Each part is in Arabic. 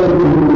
ذلك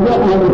الله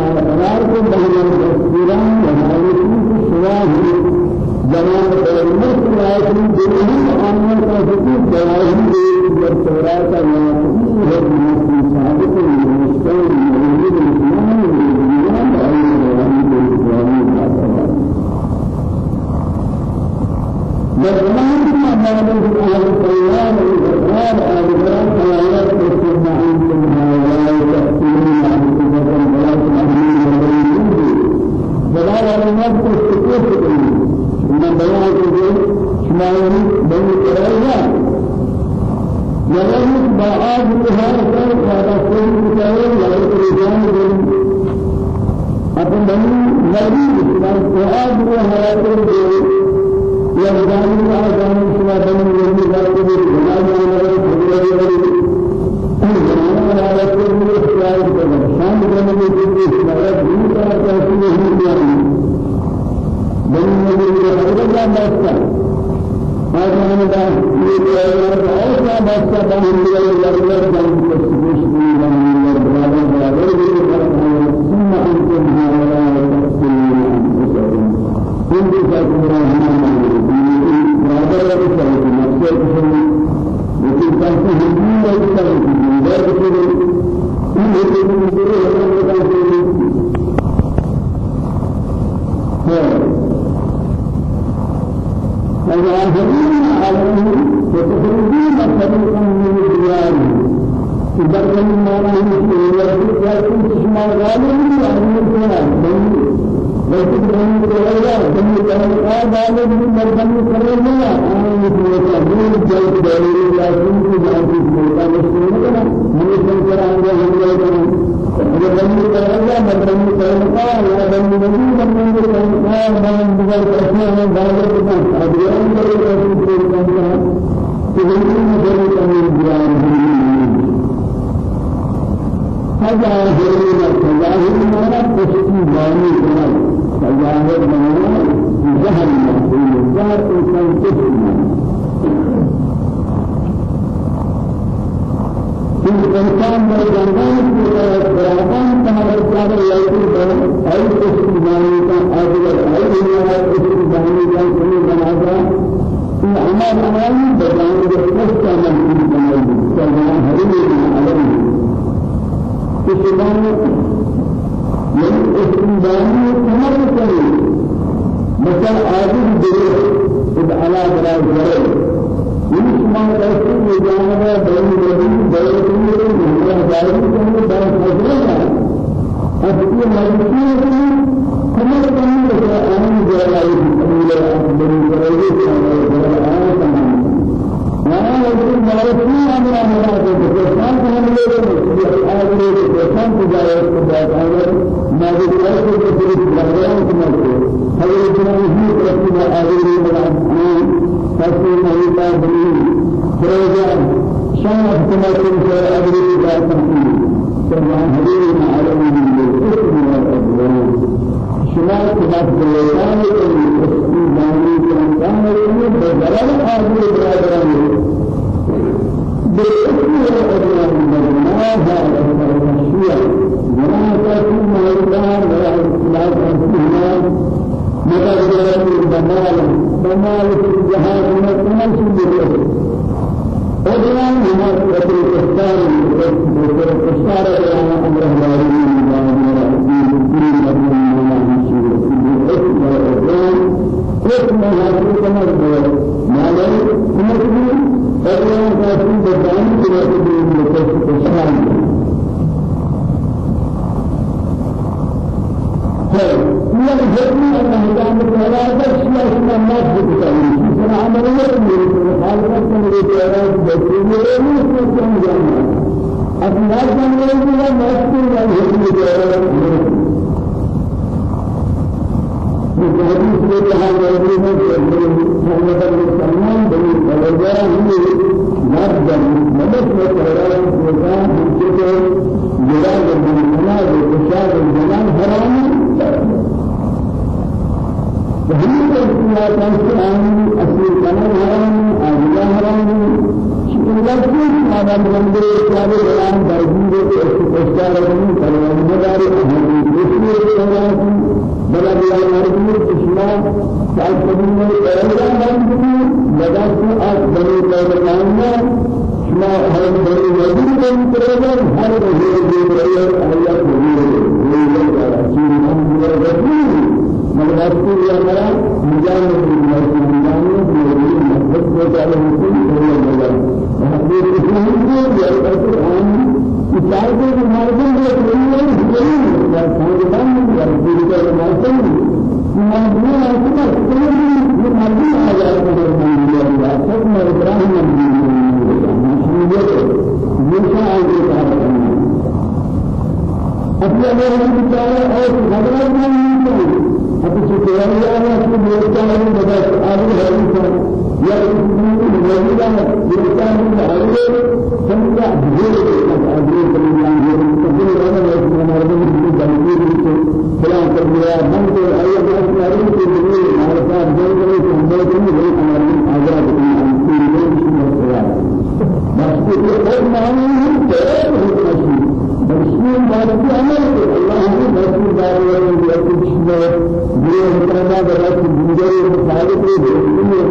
قرار کو بہنے دستوران بنائے کی سواد جوان پرمت راجی دلی عامل کا حقوق جوان دے اور سورا کا نام ہے مسلم صادق المستقل موجود الاسلام والدنيا بأي رواني الاسلامي خاصة بزمان مدى الدمال بمال الجهاد من الناس بالله أدنى من هذا الإختار الإختار على أمر الله حكم هذا الأمر ما لا يمكن أن يكون بدان كما تقول الإختار من الجسم المهتم بالعبادة شيء من الناس بتسوي من عمله من خالق من الجوارح بسيطة من سكان جماعة أثناء من الناس الجوارح الحديث في هذا الحديث محمد سلمان بن الوجاه مرد مدد وقرار الإسلام بالكتاب جلال بن المناد وكشاف الجلال حرام وهم الإسلام كان أصل كلام حرام أجل حرام لكن هذا من الإسلام الآن درجة استشارة من كلام مدار أهل الإسلام بلا بلا مرجو إسلام تعلمون كلام مرجو بدأت أكبر كلام ما هذا بني وجود من كريم هذا هو الجبريل مگر يا یا مرا مجان کو مجان کو میری محبت کو تعالی حسین کو یا مرا حضور اسلام کو یا رسول ہم اتار کو مردوں کو نہیں ہے نہیں یا خاندان یا دین کا مردوں مردوں اس کا کوئی مردوں آ جائے تو اللہ سب میں ابراہیم نبی یہ یہ آگے کا اپنے اور حضرت حتى كلام يا الله في بيتنا من بدأ أبو هريرة يا ابن هريرة بيتنا من هريرة ثم جاء بيتنا أبو هريرة ثم جاء بيتنا أبو هريرة فلان كبيرة من كل أي أحد يعرف كبيرة معرفة جل جل جل جل جل أمرين أجاب من كل شيء مسؤول مسؤول أول ما هو مسؤول مسؤول ما هو أمره دعوة بأكلنا بيوم كنا بلاك بنجاي بخالق بيومنا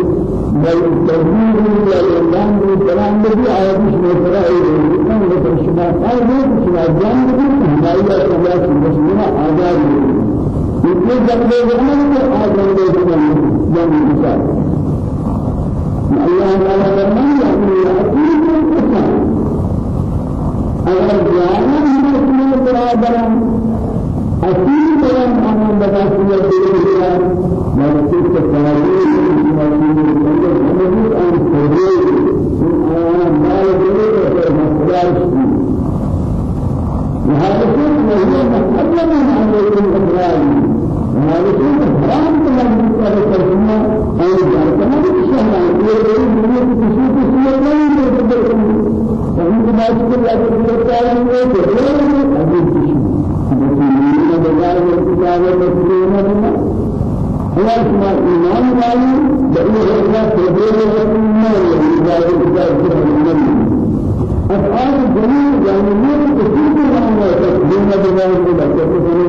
بل تجميل يا الله من كلام الذي آيات شما فرائه كان لكم شما قائد شما جان بكم هداية الله شما شما آزاد اتنے جنگے زمان کے آج جنگے زمان جنگ مثال اللہ تعالیٰ فرمان ہے اپنی عقیل کو کسان اگر جانا ہم اپنے برابران اصل كلام ہم بتا دیا کہ میں خود سے سنائی وهذا كله من أجل أن يكون إبراهيم وهذا كله حرام كما ذكر الترجمة أو ذلك ما بيشهد عن غير من يكشف سورة لا يكذب فهم ما يكذب لا يكذب يبصرون بما خلاص ما إيمان قالوا بأنه الله تبير وما يبصر بما أفعال الجميع يعني من كثير من الأمور تبين بما يبصر بما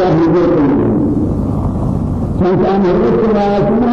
الله بيتنا كان أمر الله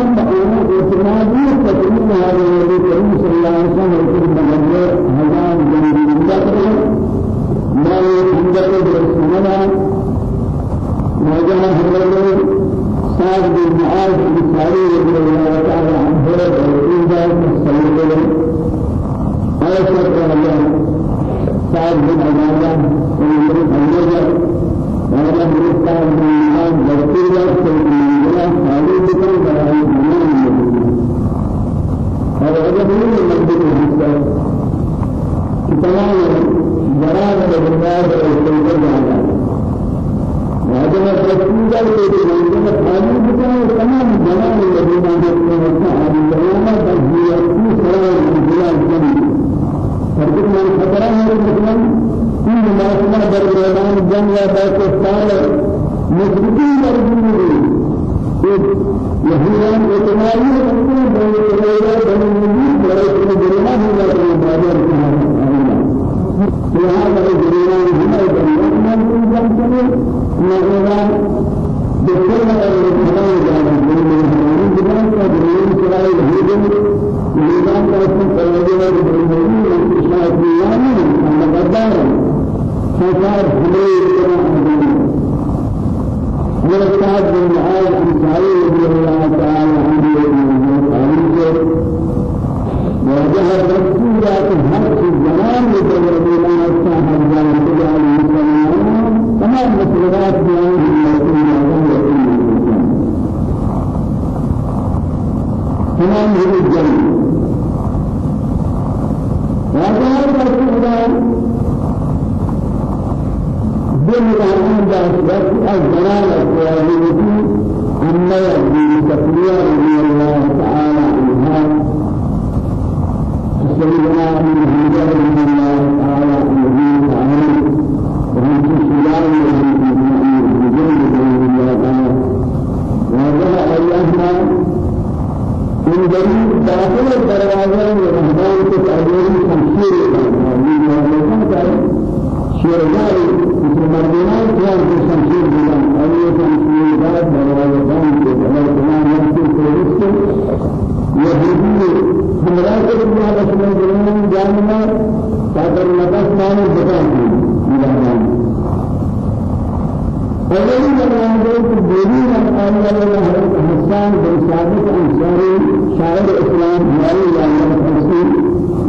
أولي جنان دوت بيدي من أول الله حسان بن ثابت أنصاري شاعر إسلام هاري الله تفسير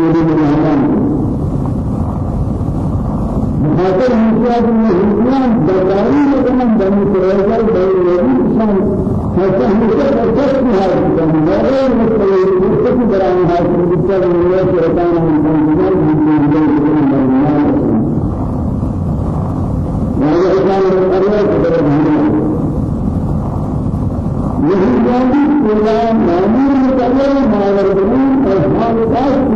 يدي ملان خاطر انسان الإسلام بداري لكن بني إسرائيل بني انسان حتى هو تفسير هذا الكلام غير مستوي بران هذا الكتاب من الشيطان من الجنان من الجنان وهذا كان الأرواح كبر يهي جاني كلام مامور متعلم ما وردون أصحاب الأصل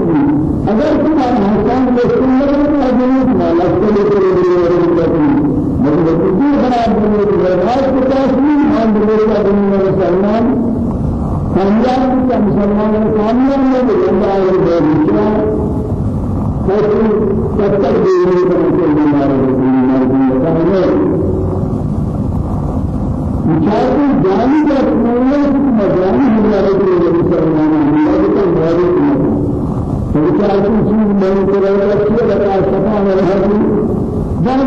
اگر تمہارا حسان کو سنت میں اجنبی مالا کو لے کر مگر کسی خراب دنیا کے رواج کے تاثیر مان دنیا کا دنیا مسلمان کامیاب کا مسلمان کامیاب اور کا مطلب ہمارے دنیا ہے مشاہدہ جانی کا مطلب مجانی ہمارے دنیا مسلمان اللہ کا بہتر فبالتالي شيء من كذا شيء لك شفاعة الهدي بعد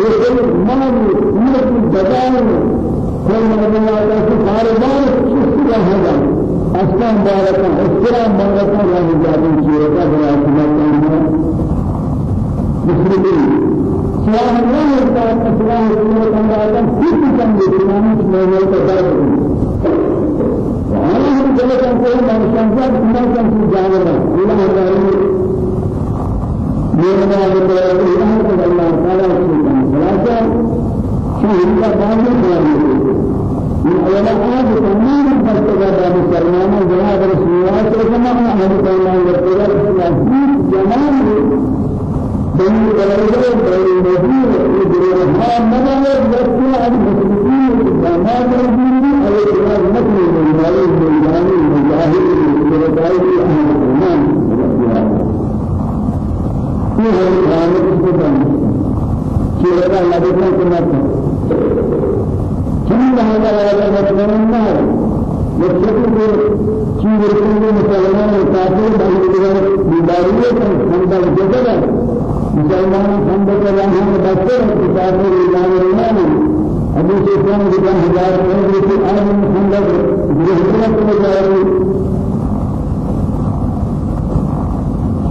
يقول ما هو الجزائر كل من الله. تعالى خارجان شو هذا أسلام بارك السلام بارك الله جابين شيء كذا كذا مسلمين سلام الله تعالى سلام الله تعالى كل كم يسلمون من الله وأنا هم جل كان من شنجاب ما كان في جانبه إلى هذا من ما يقول إلى الله تعالى سبحانه وتعالى شيء كان من أولا آج تمام مرتبة باب سلمان جناب رسول الله صلى الله عليه وسلم يقول جمال بين الرجل بين المدينة يدرسها مدى يذكر عن المسلمين جمال الدين أو جمال مثل جمال الجمال المجاهد المجاهد أهل الإيمان في هذا الكلام الإسلام شيء الله بيقول كما كم هذا هذا مثلا النار يكتب شيء يقول مسلمان الكافر بين الدين عند الجبل مسلمان خندق الله بسر كتاب الإيمان الإيمان أبو سفيان بن هزار من في آدم خندق بهجرة مجاهد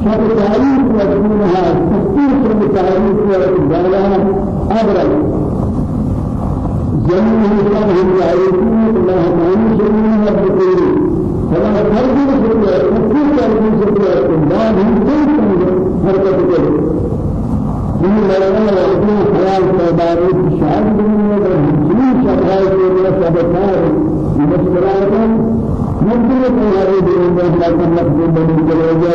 شر تعريف وجودها تفسير شر تعريف وجودها أبرز. جميع الله تعريفه الله تعالى شرعه بكل فلا فرق بكل تفسير تعريف شرعه بعد كل حركة كل من لنا يكون خيال تبارك شعب من الجميع شباب من الشباب مستراحة ممكن أن هذه الأمور لا تملك من الجلالة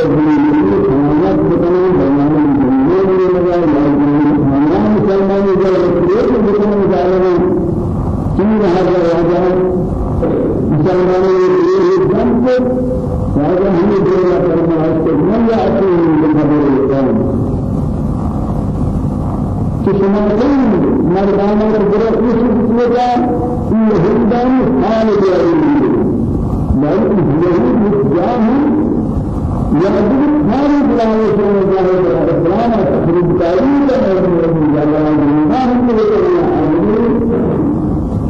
خيالات بتنام بنام الجميع من الجلالة خيالات سلمان الجلالة كيف بتنام الجلالة كم هذا هذا سلمان الجلالة جنب هذا هو الجلالة كما أستمر يأتي من هذا الإسلام لجا يهودان حال جاهلين بل يهود جاهل يهود حال جاهل شو جاهل الإسلام تخرج تعليم من جاهل ما هم يقولون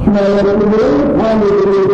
شما يقولون حال جاهل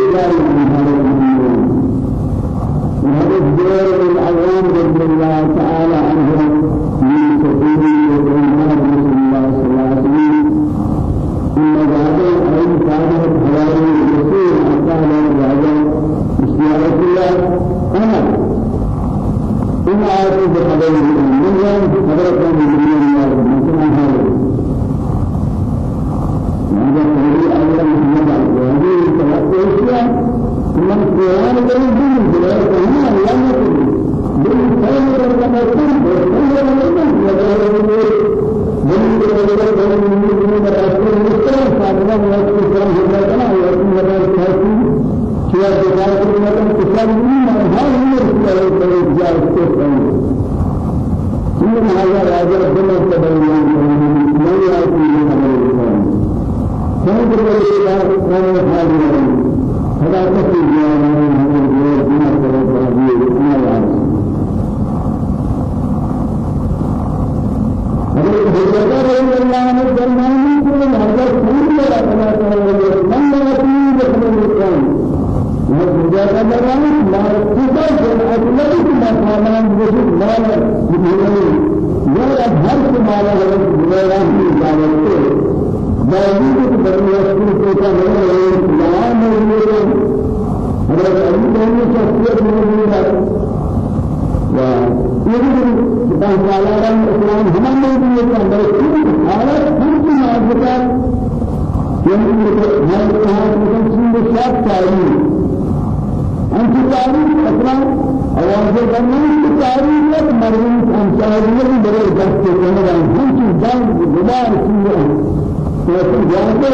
لیکن جانتے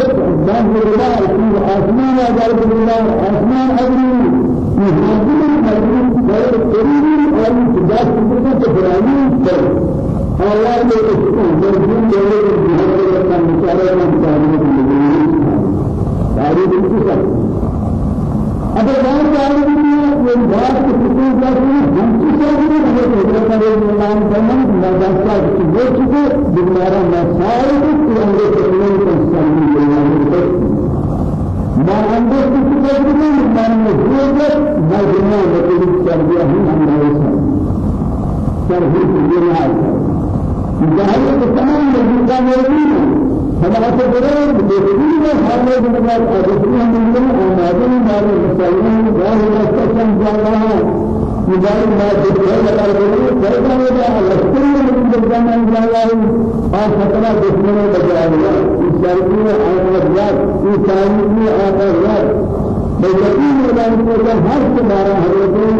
جان بلا اسم آسمان اگر بلا آسمان اگر مهاجر مجنون غير قريب أو تجاه سبته تبراني كر الله يسكن مجنون غير مهاجر كان مشارع من مشارع من مجنون تاريخ الكتاب اگر بات آئی ہے یہ بات کی فکر کرتی ہم کی سازی ہے کہ یہ کرے اعلان کرنا نجاست کی وہ چیز بیمارہ مسائل کو پورے کرنے کا سامنے لینا ہے ما اندر کی فکر کرنے میں میں ہوئے گا میں دنیا میں کوئی کر دیا ہوں ہم نے سر ہی دنیا ہے ظاہر ہے تمام لوگوں کا موجود ہے فما تقرر بدين الحالة بدمار أجسام بدين أمادين مال مسلمين الله يستسلم جلاله مجاهد ما تقرر بدين فإذا وجاء الله من بدمار جلاله آخر فترة بدين بدمار إسرائيل آخرات إسرائيل آخرات بيجين الله بدين هر سبارة هذا بدين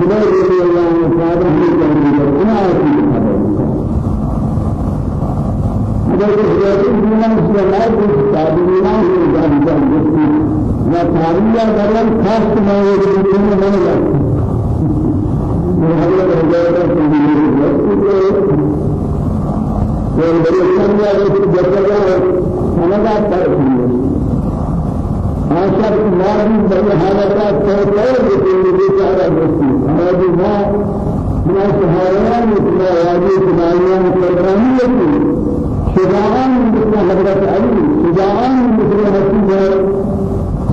جلاله الله تعالى بدين أنا من السلام تابعين من الجنة وتاريا دلنا خاص ما يجري من هذا وهذا الرجال من والبريشان يا رب جبرنا سنة تاريخ آشر ماري بني حالتا تهتر بكل بيچارة بسي هذه ما من سهاران مثل هذه سنائيان كرمانية شجاعان مثل حضرت علي شجاعان مثل حسين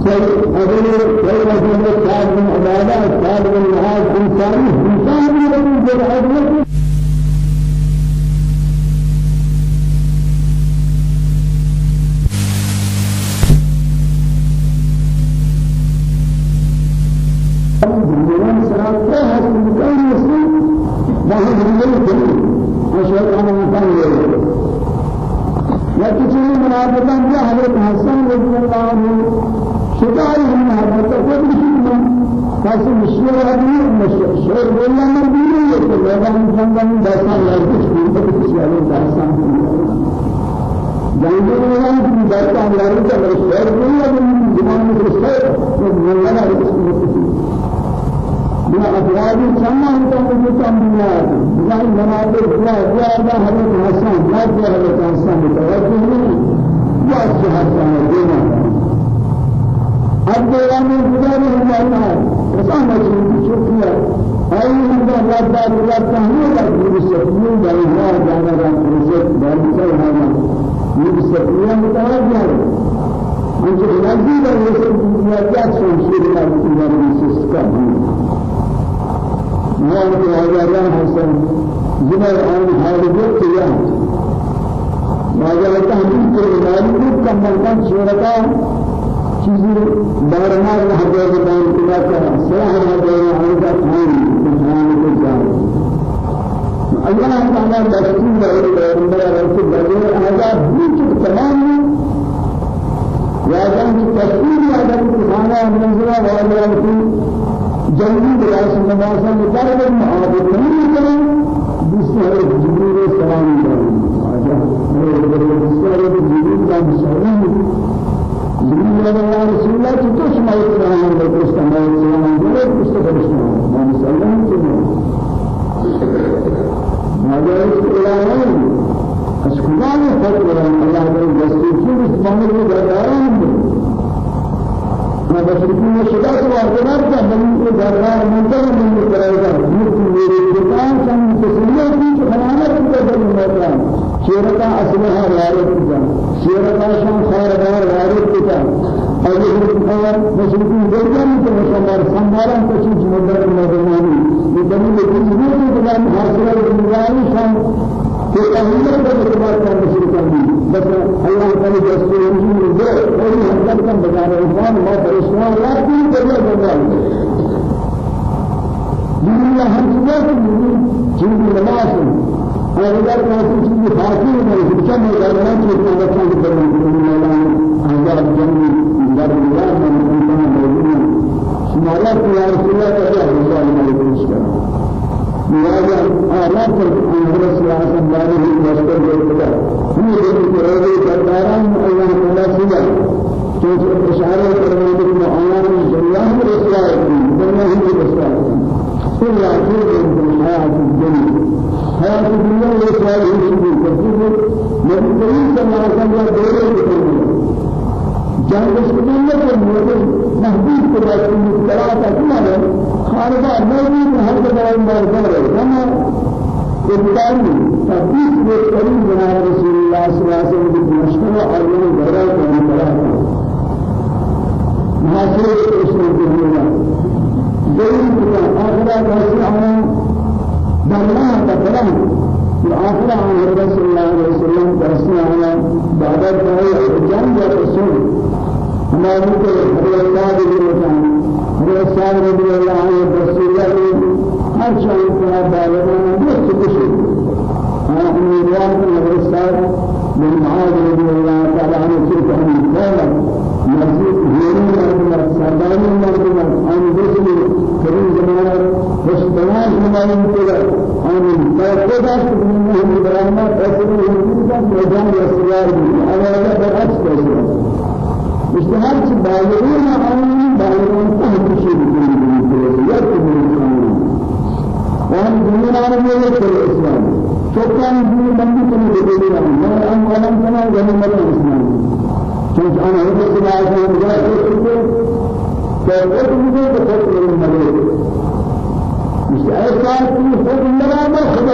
سيد أبو سيد أبو سعد بن عبادة سعد بن معاذ إنسان إنسان من رجل جرأة وشيطان من یا کسی منافقان یا حضرت حسن اللہ عنہ شکای ہم حضرت کو بھی خاص مشهور هذه مشهور ولا مدينة يقول هذا من جنبان داسان يرجع في كتير داسان جنبان ولا داسان يرجع مشهور ولا من زمان مشهور من ولا من أفراد سمع تقول تمنا لا منابع لا زيادة هذا حسن. لا زيادة حسن. متوجه لا حسن دينا من جدار الله وسام شيء شوفيا أي من الله تعالى الله تعالى يسمون الله جانا رزق ذلك هذا يسمون متوجه أنت نزيد يسمون يا كاسون شيء لا يسمون مالك هذا حسن زمر عن حالك يا ما جاء تهديد المالك كم من شركا چیزی دارمار حضرت بان کلا کرا سلاح حضرت علیہ السلام سبحان اللہ اللہ تعالی دستور ہے پیغمبر رسول اللہ آزاد بیچ تمام یا جان کی تشکیل یا جان کی خانہ منزلہ والا کی جنگی براس نمازا مطالب معابد نہیں کریں دوسرے جبریل السلام کریں دوسرے جبریل کا مسلم جبریل اللہ رسول اللہ کی تو شمائے کرام ہے تو اس کا میں سلام دے اس کو فرشتہ ہوں مسلم کے ماذا الإعلان أشكران فضل الله تعالى دستور في مستمر بداران ما بشركين شدا سوار كذا بني دارار منتر من كرايدا مثل मेरे سيرتا أصلها وارد كتا سيرتا شام خير دار وارد كتا أجل الكفار مسلمين بيجان كمسلمان سمارا كشيء مدرك مدرماني يدمي لكن يوم كلام حاصل الجنرالي شام. في أهمية بالكفار كان مسلمان بس الله تعالى جسده يمشي وجهه وهي حسب كان بجانب الإسلام ما بالإسلام لا كل كلام بجانب دنيا هم كذا كذا جنب الناس اور اگر ایسی چیز حاصل میں حکم میں کرنا چاہتے ہیں بچوں کے بڑے مولانا ہزار جنگی در دیوار میں مقام موجود ہے شمالا کی رسول اللہ تعالی علیہ وسلم کا مراد اعلیٰ پر حضرت صلی اللہ علیہ وسلم نے مستر دیا ہم یہ کہہ رہے ہیں کہ داران اللہ تعالی سے تو اشارہ کرنے کے لیے اللہ نے جنات میں رسالت دی بننا ہی رسالت دی پھر یہ ہے کہ حیات الدنیا الدنيا الإسلام هي شيء كثير نبي كريم صلى الله عليه وسلم دوره جان مسلمان کو محبوب کو بات کی طرح کا کیا ہے خارجہ موجود ہر جگہ اندر کر رہے ہیں ابتدائی تحقیق کے قریب بنا رسول اللہ صلی اللہ علیہ وسلم کی مشکل اور یہ گھر کرنے پڑا محاصرے کے اس میں دینا دین کا آخرہ کا سامنا دلنا کا کرم في آخر عن رسول الله عليه وسلم ترسلنا بعد ذلك جنب الرسول ہمارے کو حضرت صاحب رضی اللہ عنہ حضرت صاحب رضی اللہ عنہ رسول اللہ ہر شان کا دعوت میں کچھ أنا امیدوار ہوں حضرت صاحب بن معاذ رضی اللہ تعالی عنہ سے کہا قال مسجد غيرنا من سردان من مستوان زمان كده ان فقدت من إبراهيم فسر الانسان ميدان الاسرار على هذا بالعكس اشتهار چه بالغون آمین بالغون فهم شيء بکنید یک بکنید وهم میگه که اسلام چوکان دنیا بندی کنید بکنید من ام علم کنم جنی مرد اسلام چون آن هر کسی باید هم جای کنید که خود میگه که خود میگه ما خود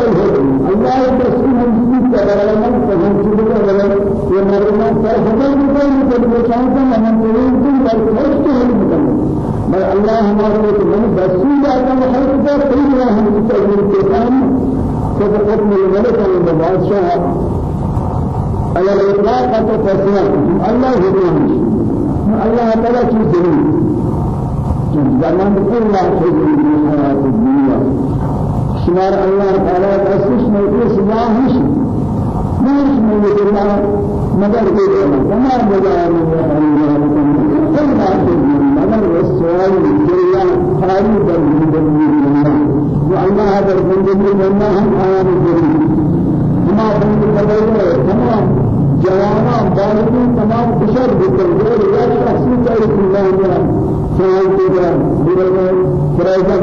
الله هم چیز کرده من فهم چیز کرده یہ مرنا سرحدوں میں کوئی نہیں چاہتا ہم کوئی بھی بل خوش تو نہیں بتانا بل اللہ ہمارے کو من جاتا ہے ہر کو کوئی نہ ہم کو کے کام کو حکم الملك والبادشاہ على الإطلاق والتفصيل الله حكم الله تعالى في زمين زمان كل شيء في الدنيا شمار الله تعالى تسوس من كل سجاه هش نارش من الله. مدار كده وما بدأ من الله كل ما تقول مدار والسؤال من الله خالي بالله بالله وأنا هذا البندق لنا هم آيات الدين ما بندق بدله تمام. جوانا بالغ تمام. بشر بتقول يا شخص تعرف الله سؤال كده بدله فرائض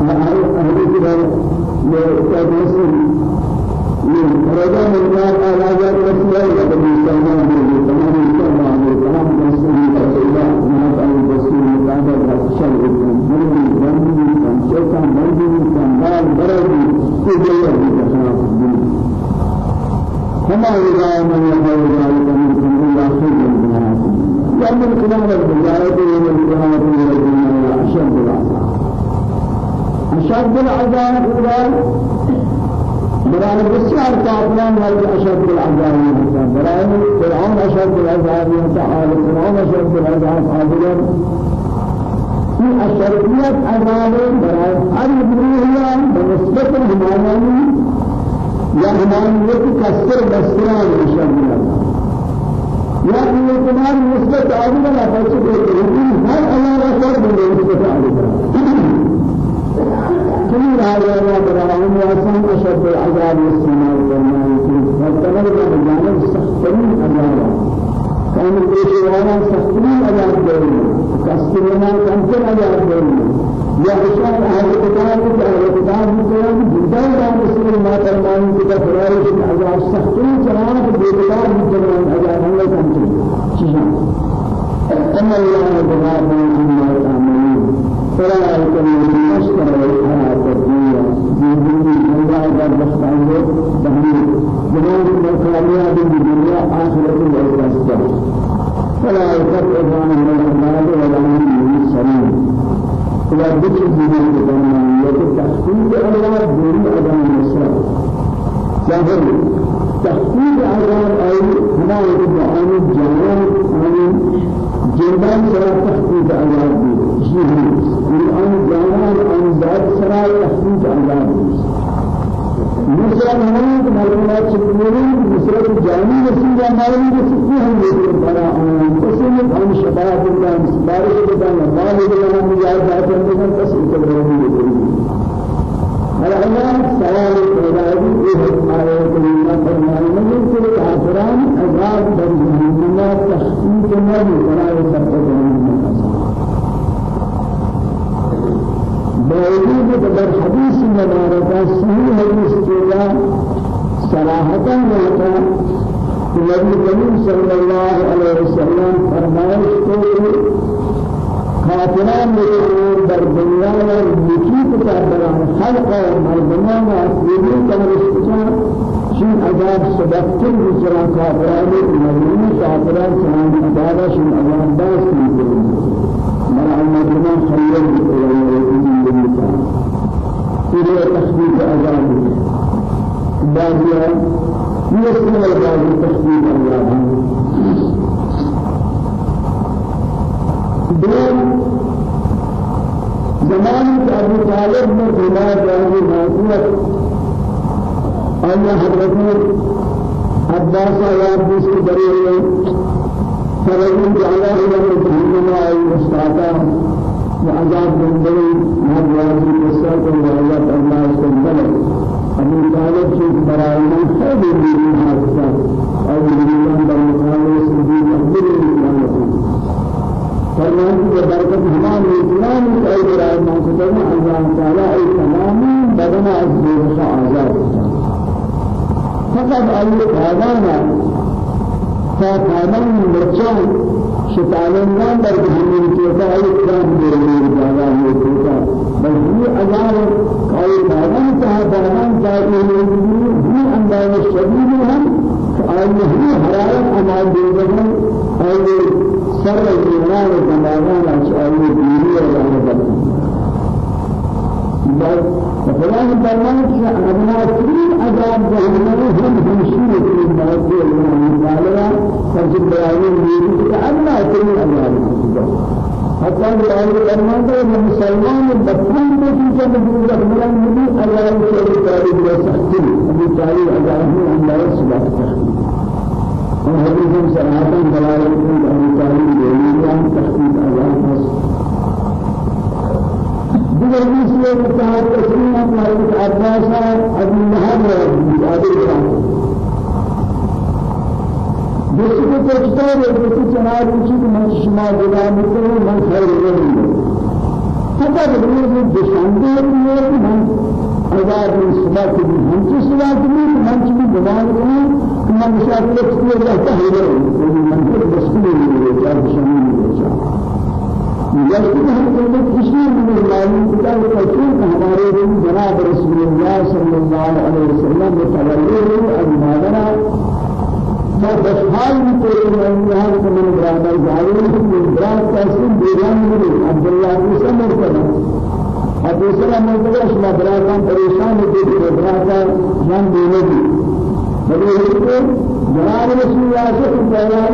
من من من مال برد كل يوم كما إذا من يقول أشد العذاب أولئك برای بسیار کافران هذا أشد العذاب برای فرعون أشد العذاب تعالى فرعون أشد العذاب حاضرا في أشدية عذاب برای هر بروحيا بنسبة الهماني يا همانية كسر بسران أشد العذاب يا اعتبار نسبة عادلة لا تشبه هر هذا ما براهم واسم أشد العذاب السماء والماء والتمر بجانب سختين عذاب كان الإشوانا سختين عذاب دين كسرنا كنتر عذاب دين يا إشار أهل الكتاب أهل الكتاب مثلا جدا لا مسلم ما ترمان كذا فرائش عذاب سختين جناب بيتار مثلا عذاب الله كنتر شيئا أما الله بغاب عما تعملون فلا يكون المشكلة والحياة الدنيا يجب أن يجب بخطانه تهديد جمال المكانية بالدنيا آخرة والإسلام فلا يكفر عن الأعمال ولا من السلام إلى ذكر دين الدنيا يتحقيق الله دون أدم الإسلام ظاهر تحقيق عذاب أي هنا يجب نبی کریم صلی اللہ علیہ وسلم فرمائش کو کافران میرے در دنیا میں یکی کتا بران خلق و مردمان و اصلیلی کمرشتشان شین عذاب سبقتن بسرا کافران مردمان کافران سلام عذابا شین عذاب باس کنید مرا المردمان خیر إلى تخفيف عذاب بعضها يسمى بعض تخفيف عذاب دون زمان أبو طالب من بما جاءه موضوع أن حضرت عباس بس كبيرة فرجل جعله إلى جهنم أي مستعطى وعذاب من بني مهدوازي بسرط وعيات الله سبحانه أبو طالب شيء براينا خير من هذا أو من بالمقابل سبيل أفضل من فرمان کی برکت ہمارے اسلام کی ای برائے مقصد ہے اللہ تعالی ای تمام بدن از بیرخ آزاد فقط ای خادانا فخادان مرچان شتالنگان در جهنم کیسا ای کام بیرون جاگا ہے کیسا بل یہ عذاب ای خادان کا خادان کا یہ انداز شدید ہے آئی ہی حرارت ہمارے دیگر ای سر الإيمان كمانا أشعار ديني ولا نبت بس فلان فرمان کہ أنا كل عذاب جهنم هم همشين في الموت والمعالجة فجد بيان ديني كأنا كل عذاب حتى بيان فرمان کہ مسلمان بطن کو چیزیں مجبور رکھنا نہیں اللہ کے تعریف و سختی ابھی تعریف عذاب اللہ سبحانہ وحديث صراحة دلالة أن تعلم دينيان تخفيف عذاب دیگر دوسرے اتحاد تسلیم حضرت عباس ابن لہب عادل خان دوسرے کو پوچھتا ہے دوسرے چنار پوچھی کہ میں شما جدا مکروں میں خیر نہیں میں گمان کریں کہ من مشاکل کسی رہتا ہے من خود مسئول نہیں ہے چار شامل نہیں ہے ہمارے جناب رسول اللہ صلی اللہ علیہ وسلم نے تبلیغ اور نادرا میں بشحال بھی کوئی نہیں یہاں سے میں برادر جاہل ہوں میں برادر تحسین دیران ملے عبداللہ کی سمر کرنا اور دوسرا مرتبہ اس میں برادر پریشان ہوتے تھے برادر جان دینے دی مجھے جناب رسول اللہ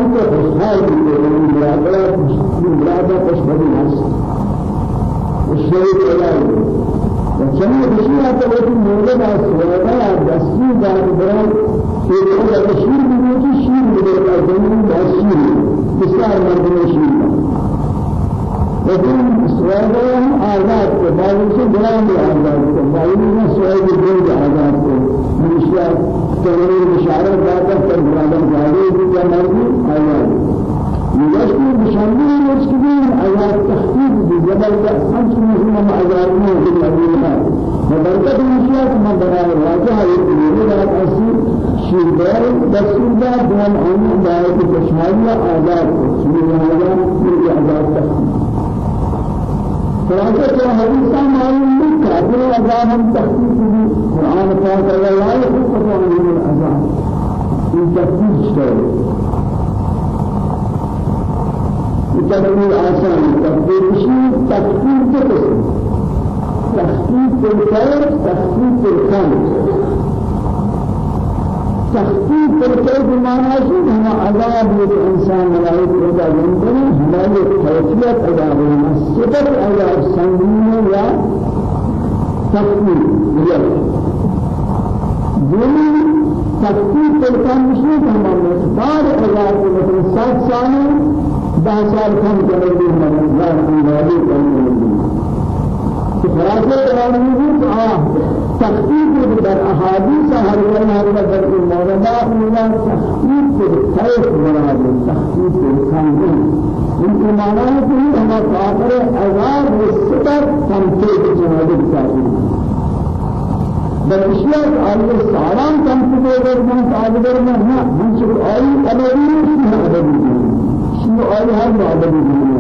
وجميع بشيء هذا المولد السواد دستور دار براد في هذا الشيء من الدين بأسير بسار مردم شيء لكن سوالهم آزاد باوجود سے بلان آزاد کو باوجود سوال دین آزاد منشیا تمام پر برادر جاری کی مرضی آزاد يجب بشامل المسلمين على التخفيف بجبل خمس مهم آزاد من الأبيات وبركة المشيات من بناء الواجهة يقولون لا تأثير شیردار دستوردار دوام آنی دایت کشمالی آزاد شیردار آزاد تختی خلاصہ تو حدیثہ معلوم نہیں کافر عذاب ہم تخفیف بھی قرآن پاک اللہ يخفف عنهم العذاب این تخفیف شده تخفیف آسان تخفیف شیء تخفیف قسم؟ تخفیف الخير تخفیف الخمر تخفيف بالكيف بمعنى شيء هم عذاب الإنسان ملائك إذا ينتهي هذه كيفية عذاب الصفر عذاب سنين يا تخفيف. يد دوني تخفيف بالكيف مشي هم مقدار عذاب مثل سات سال ده سال كم جلدي هم لا يمكن خلاصة يقول آه تخفيف در أحاديث هر يوم هر در الموضوع من تخفيف الخير مراد تخفيف الخير إن معناه كل هذا كافر عذاب والستر تمثيل جناب الكافر بلشيات آية سالان تمثيل من تعبير من ها من شو آية أبدي شو أبدي شو آية هذا أبدي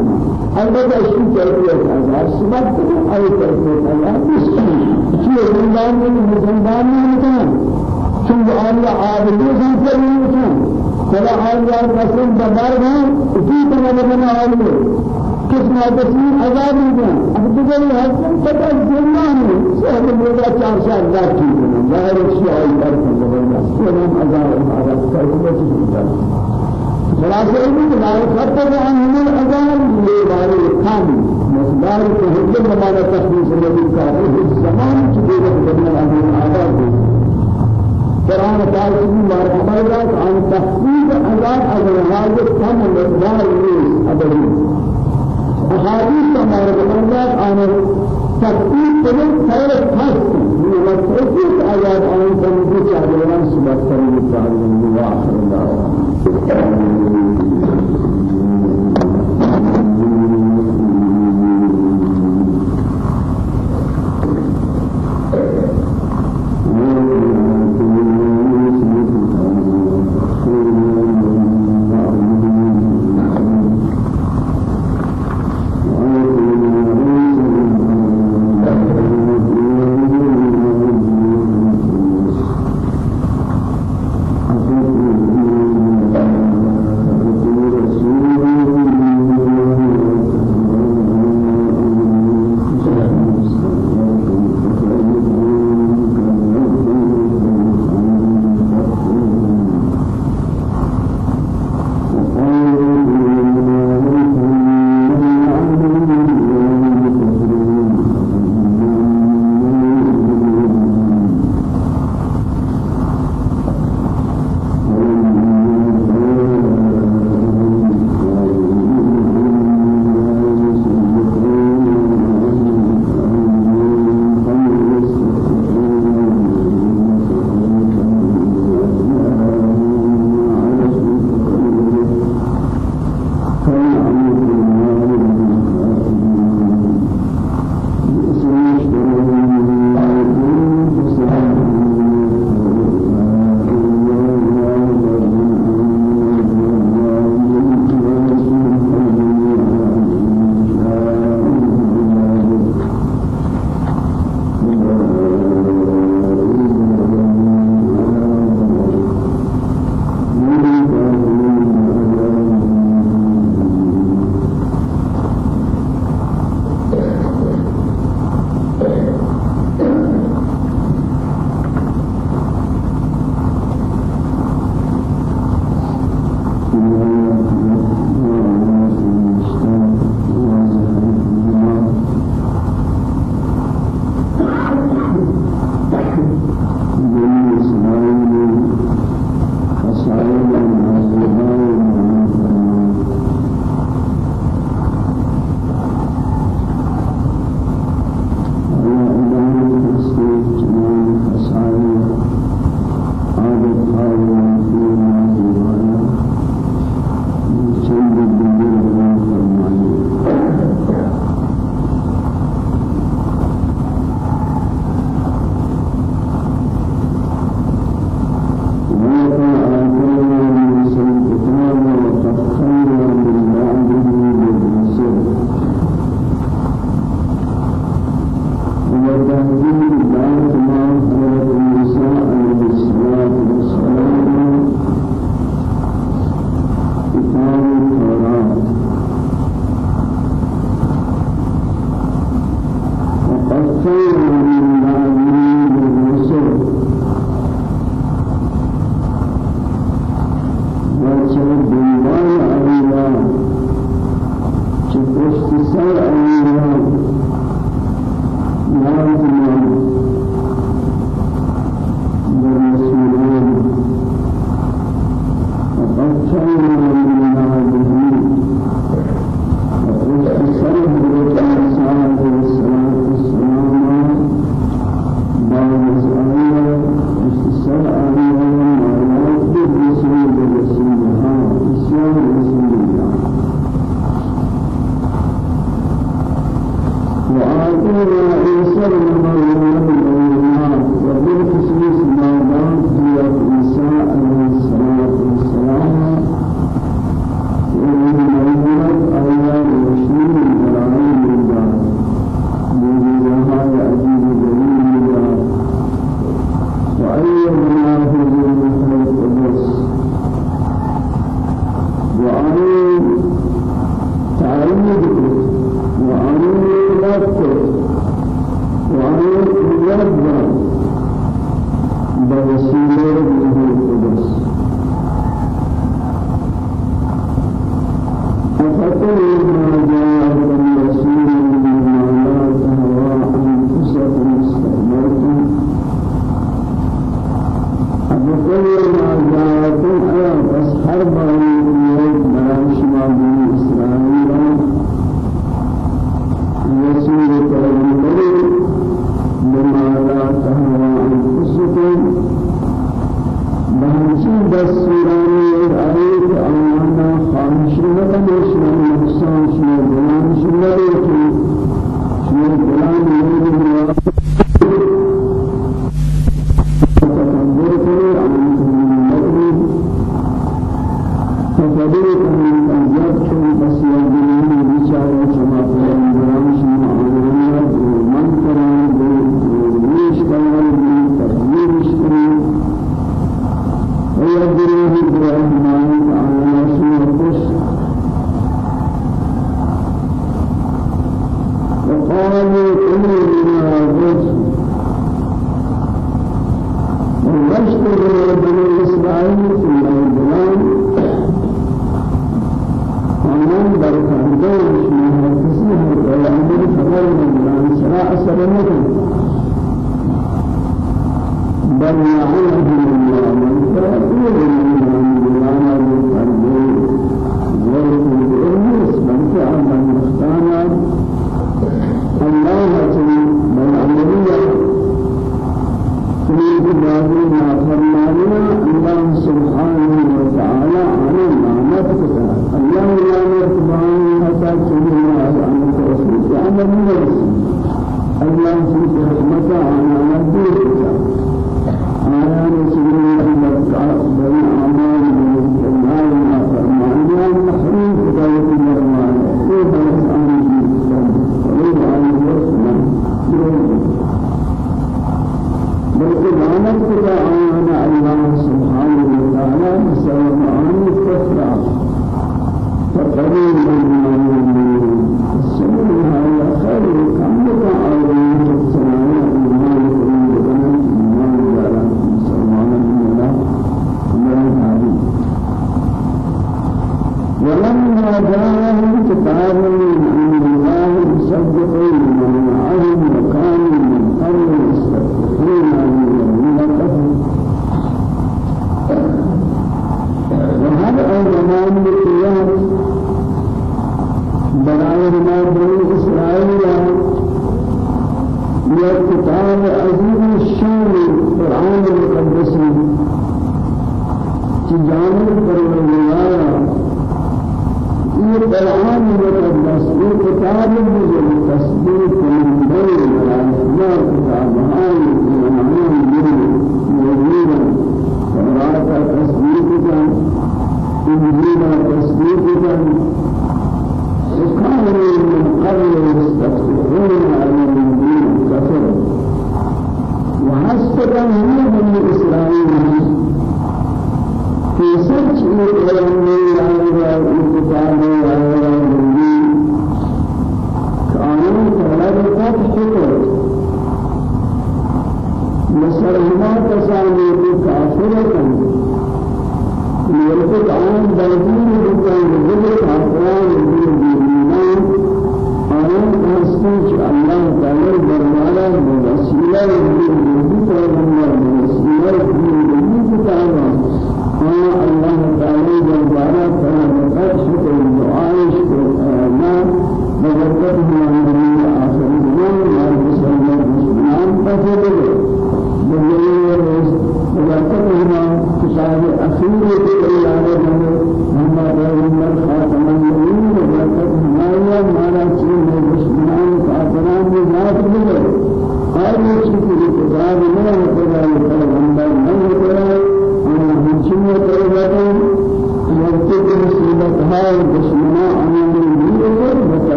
البته اشی کردی از سبب آی کردی الله چی زندان میں زندان میں نکنا چون آیا عابدی زندان میں نکنا فلا آیا رسول دبار میں اسی طرح بنا آیا کس تصویر عذاب میں اب دیگر حسن پتہ زندان میں سہل میرا چار سال رات کی ظاہر شیء آئی پر زبردست یہ خلاصة إنه لا يخطب عنهم الأذان لبار الكام مصدار تهجم بمعنى تخليص الذي كان في الزمان كبير بدنا عن الآباد قرآن الله رحمه عن تخفيف أذان أذان هذا كم مقدار ليس أبدي أحاديث ما رحمه عن تخفيف كل خير خاص من مصرفي أذان عن تنبيه على سبحانه وتعالى وآخر الله When we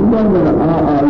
والرسول من دون